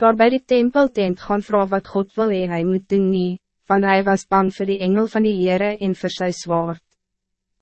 daar bij die tempeltent gaan vrouw wat God wil hee, hy moet doen nie, want hij was bang voor die engel van die Heere en vir sy zwaard.